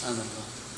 سبحان